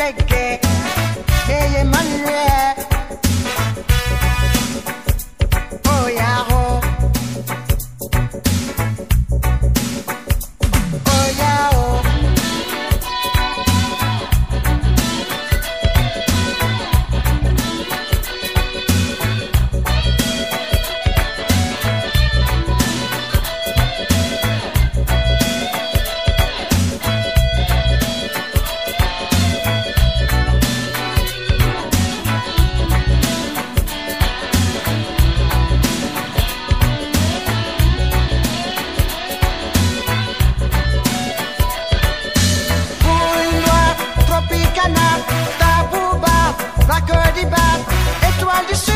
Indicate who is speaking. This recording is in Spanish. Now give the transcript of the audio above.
Speaker 1: reggae. Yeah, yeah. understand.